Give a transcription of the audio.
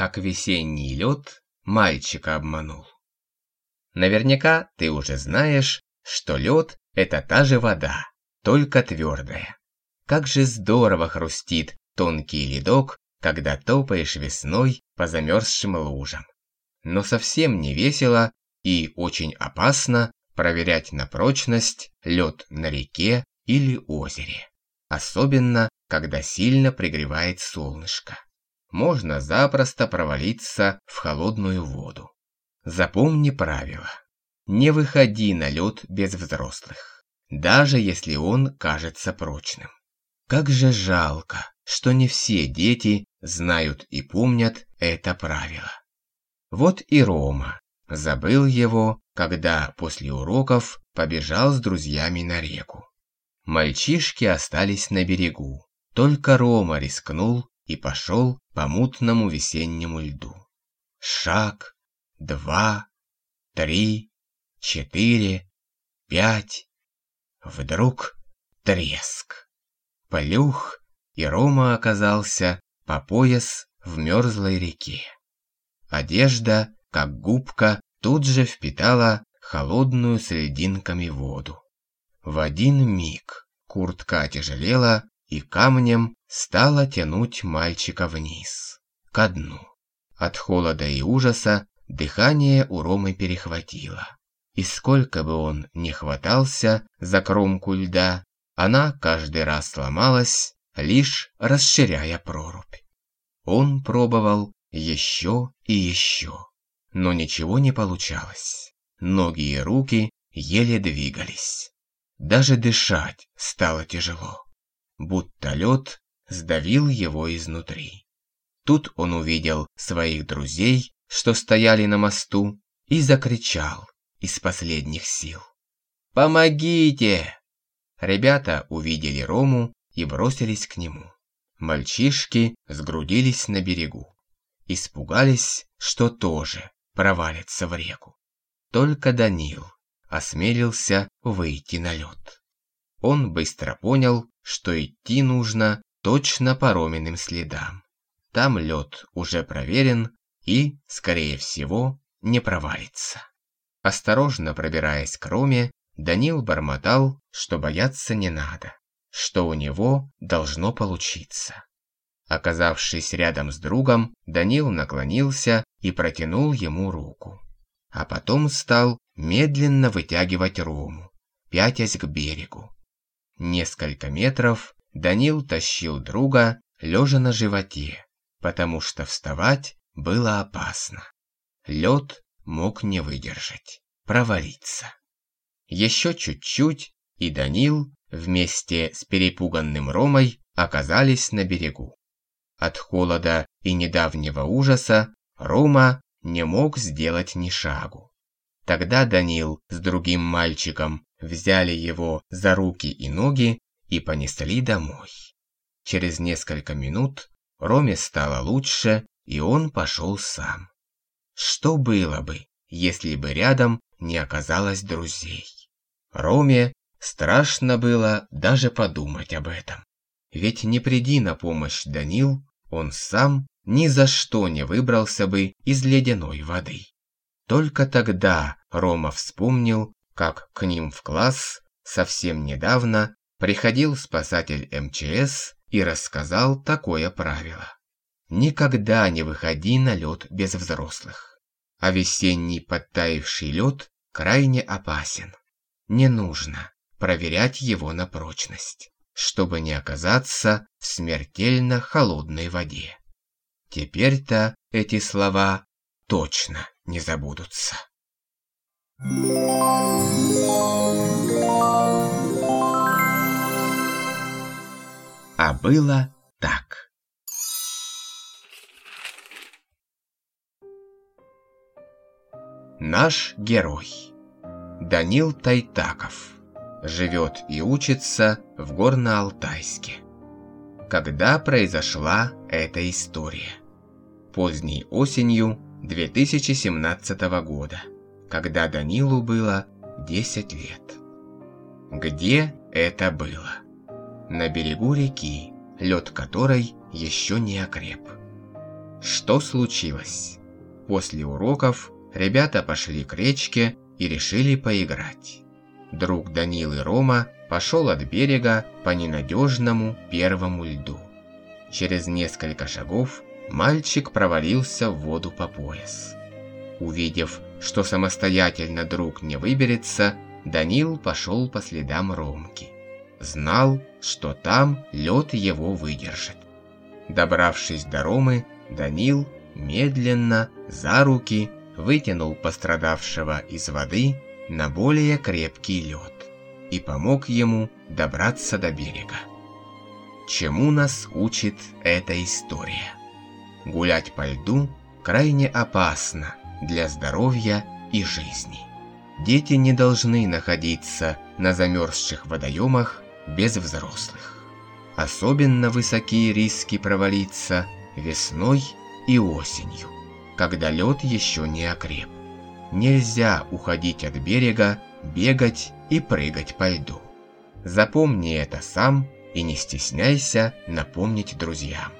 как весенний лед мальчика обманул. Наверняка ты уже знаешь, что лед – это та же вода, только твердая. Как же здорово хрустит тонкий ледок, когда топаешь весной по замерзшим лужам. Но совсем не весело и очень опасно проверять на прочность лед на реке или озере. Особенно, когда сильно пригревает солнышко. Можно запросто провалиться в холодную воду. Запомни правило. Не выходи на лед без взрослых, даже если он кажется прочным. Как же жалко, что не все дети знают и помнят это правило. Вот и Рома забыл его, когда после уроков побежал с друзьями на реку. Мальчишки остались на берегу, только Рома рискнул и пошел по мутному весеннему льду. Шаг, два, три, четыре, пять. Вдруг треск. Плюх, и Рома оказался по пояс в мерзлой реке. Одежда, как губка, тут же впитала холодную с льдинками воду. В один миг куртка тяжелела и камнем стала тянуть мальчика вниз, ко дну. От холода и ужаса дыхание у Ромы перехватило. И сколько бы он ни хватался за кромку льда, она каждый раз сломалась, лишь расширяя прорубь. Он пробовал еще и еще, но ничего не получалось. Ноги и руки еле двигались. Даже дышать стало тяжело, будто лед сдавил его изнутри. Тут он увидел своих друзей, что стояли на мосту, и закричал из последних сил. «Помогите!» Ребята увидели Рому и бросились к нему. Мальчишки сгрудились на берегу. Испугались, что тоже провалится в реку. Только Данил осмелился выйти на лед. Он быстро понял, что идти нужно точно по Роминым следам. Там лед уже проверен и, скорее всего, не провалится. Осторожно пробираясь к Роме, Данил бормотал, что бояться не надо, что у него должно получиться. Оказавшись рядом с другом, Данил наклонился и протянул ему руку. А потом стал медленно вытягивать Рому, пятясь к берегу. Несколько метров Данил тащил друга, лежа на животе, потому что вставать было опасно. Лед мог не выдержать, провалиться. Еще чуть-чуть, и Данил вместе с перепуганным Ромой оказались на берегу. От холода и недавнего ужаса Рома не мог сделать ни шагу. Тогда Данил с другим мальчиком взяли его за руки и ноги и понесли домой. Через несколько минут Роме стало лучше, и он пошел сам. Что было бы, если бы рядом не оказалось друзей? Роме страшно было даже подумать об этом. Ведь не приди на помощь Данил, он сам ни за что не выбрался бы из ледяной воды. Только тогда Рома вспомнил, как к ним в класс совсем недавно приходил спасатель МЧС и рассказал такое правило. Никогда не выходи на лед без взрослых. А весенний подтаивший лед крайне опасен. Не нужно проверять его на прочность, чтобы не оказаться в смертельно холодной воде. Теперь-то эти слова точно не забудутся. А было так. Наш герой Данил Тайтаков живет и учится в Горно-Алтайске. Когда произошла эта история? Поздней осенью 2017 года, когда Данилу было 10 лет. Где это было? на берегу реки, лед которой еще не окреп. что случилось. После уроков ребята пошли к речке и решили поиграть. Друг Данил и Рома пошел от берега по ненадежному первому льду. Через несколько шагов мальчик провалился в воду по пояс. Увидев, что самостоятельно друг не выберется, Данил пошел по следам Ромки. Знал, что там лед его выдержит. Добравшись до Ромы, Данил медленно за руки вытянул пострадавшего из воды на более крепкий лед и помог ему добраться до берега. Чему нас учит эта история? Гулять по льду крайне опасно для здоровья и жизни. Дети не должны находиться на замерзших водоемах без взрослых. Особенно высокие риски провалиться весной и осенью, когда лед еще не окреп. Нельзя уходить от берега, бегать и прыгать по льду. Запомни это сам и не стесняйся напомнить друзьям.